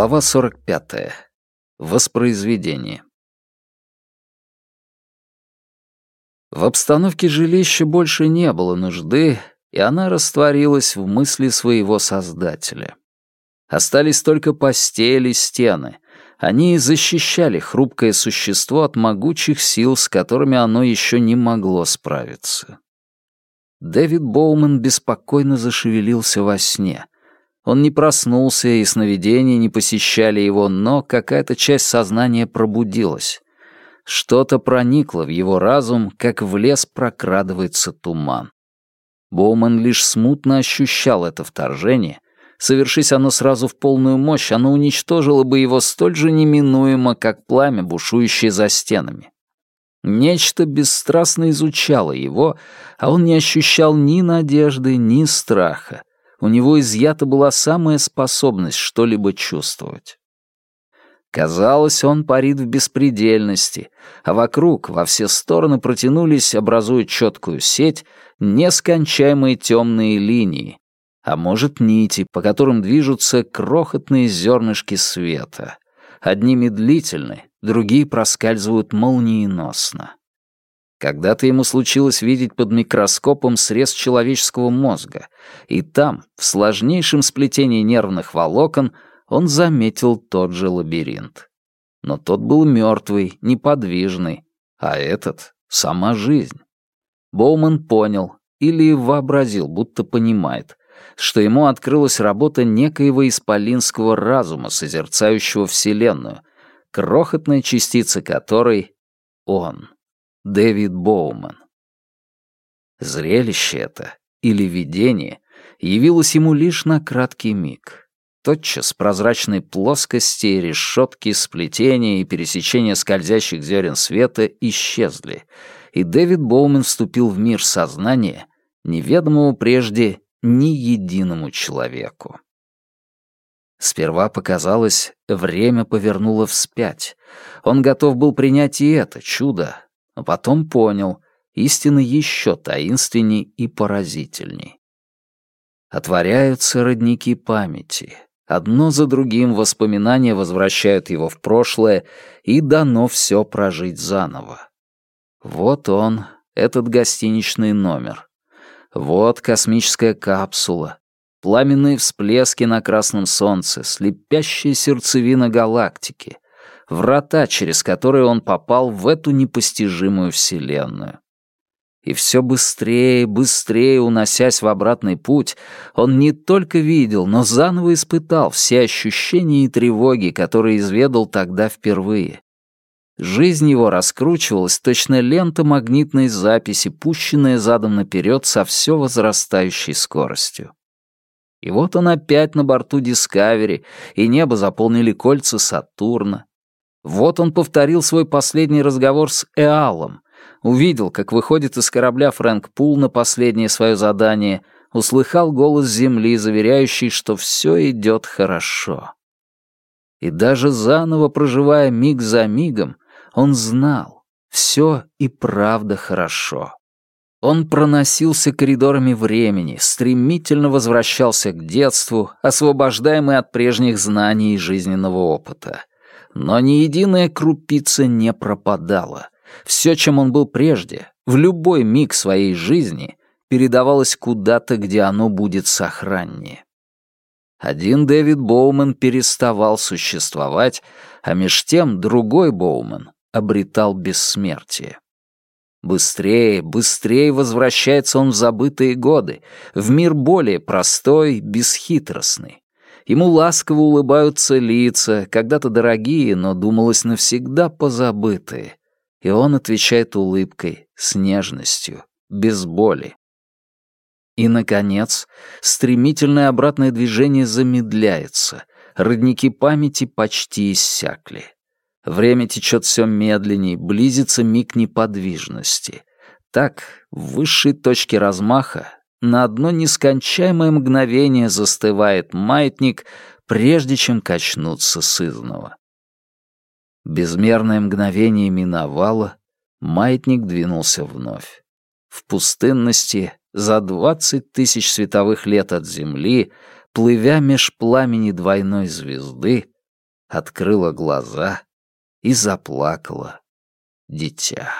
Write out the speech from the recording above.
Глава 45. Воспроизведение. В обстановке жилища больше не было нужды, и она растворилась в мысли своего создателя. Остались только постели, и стены. Они защищали хрупкое существо от могучих сил, с которыми оно еще не могло справиться. Дэвид Боуман беспокойно зашевелился во сне. Он не проснулся, и сновидения не посещали его, но какая-то часть сознания пробудилась. Что-то проникло в его разум, как в лес прокрадывается туман. Боуман лишь смутно ощущал это вторжение. Совершись оно сразу в полную мощь, оно уничтожило бы его столь же неминуемо, как пламя, бушующее за стенами. Нечто бесстрастно изучало его, а он не ощущал ни надежды, ни страха. У него изъята была самая способность что-либо чувствовать. Казалось, он парит в беспредельности, а вокруг во все стороны протянулись, образуя четкую сеть, нескончаемые темные линии, а может нити, по которым движутся крохотные зернышки света. Одни медлительны, другие проскальзывают молниеносно. Когда-то ему случилось видеть под микроскопом срез человеческого мозга, и там, в сложнейшем сплетении нервных волокон, он заметил тот же лабиринт. Но тот был мертвый, неподвижный, а этот — сама жизнь. Боуман понял, или вообразил, будто понимает, что ему открылась работа некоего исполинского разума, созерцающего Вселенную, крохотная частица которой — он. Дэвид Боуман. Зрелище это, или видение, явилось ему лишь на краткий миг. Тотчас прозрачные плоскости, решетки, сплетения и пересечения скользящих зерен света исчезли, и Дэвид Боумен вступил в мир сознания, неведомого прежде ни единому человеку. Сперва показалось, время повернуло вспять. Он готов был принять и это чудо, но потом понял, истина еще таинственней и поразительней. Отворяются родники памяти. Одно за другим воспоминания возвращают его в прошлое, и дано все прожить заново. Вот он, этот гостиничный номер. Вот космическая капсула, пламенные всплески на красном солнце, слепящая сердцевина галактики, врата, через которые он попал в эту непостижимую вселенную. И все быстрее, быстрее уносясь в обратный путь, он не только видел, но заново испытал все ощущения и тревоги, которые изведал тогда впервые. Жизнь его раскручивалась, точно лента магнитной записи, пущенная задом наперед со все возрастающей скоростью. И вот он опять на борту Дискавери, и небо заполнили кольца Сатурна, вот он повторил свой последний разговор с Эалом, увидел, как выходит из корабля Фрэнк Пул на последнее свое задание, услыхал голос Земли, заверяющий, что все идет хорошо. И даже заново проживая миг за мигом, он знал, все и правда хорошо. Он проносился коридорами времени, стремительно возвращался к детству, освобождаемый от прежних знаний и жизненного опыта но ни единая крупица не пропадала. Все, чем он был прежде, в любой миг своей жизни, передавалось куда-то, где оно будет сохраннее. Один Дэвид Боуман переставал существовать, а меж тем другой Боуман обретал бессмертие. Быстрее, быстрее возвращается он в забытые годы, в мир более простой, бесхитростный. Ему ласково улыбаются лица, когда-то дорогие, но думалось навсегда позабытые. И он отвечает улыбкой, с нежностью, без боли. И, наконец, стремительное обратное движение замедляется. Родники памяти почти иссякли. Время течет все медленнее, близится миг неподвижности. Так, в высшей точке размаха на одно нескончаемое мгновение застывает маятник, прежде чем качнуться сызного. Безмерное мгновение миновало, маятник двинулся вновь. В пустынности, за двадцать тысяч световых лет от Земли, плывя меж пламени двойной звезды, открыла глаза и заплакала дитя.